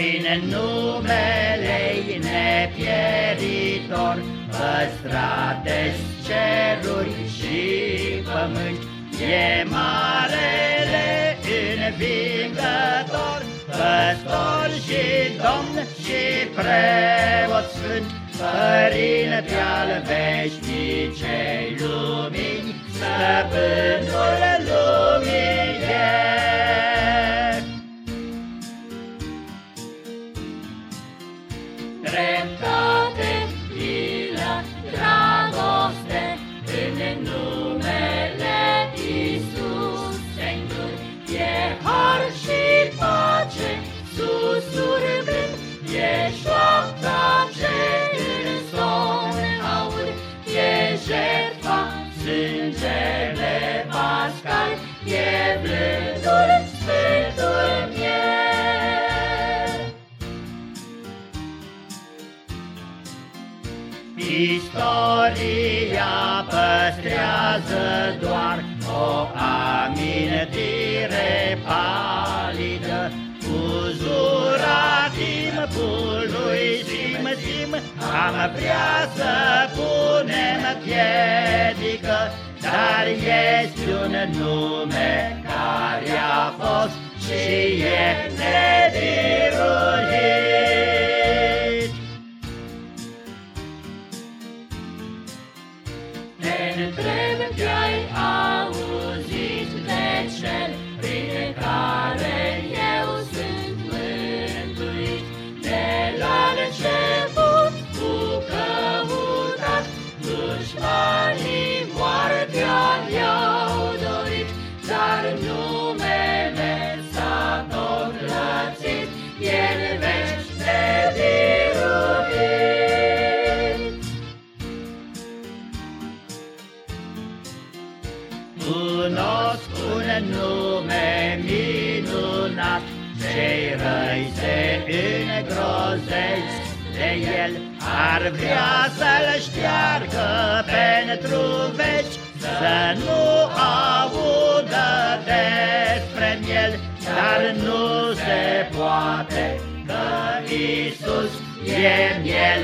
În numele nepieritor, păstrate ceruri și pământ, e marele învingător, păstor și domn și preot sfânt, Părinte al veșnicei lumini, stăpânul lumii Trenta Istoria păstrează doar o amintire palidă, Uzura timpului simțim, am vrea să punem piedică, Dar este un nume care a fost și e Te întreb, te-ai auzit Cunosc un nume minunat, Cei răi se îngrozesc de el, Ar vrea să-l șteargă pentru veci, Să nu audă despre el, Dar nu se poate, că Iisus e miel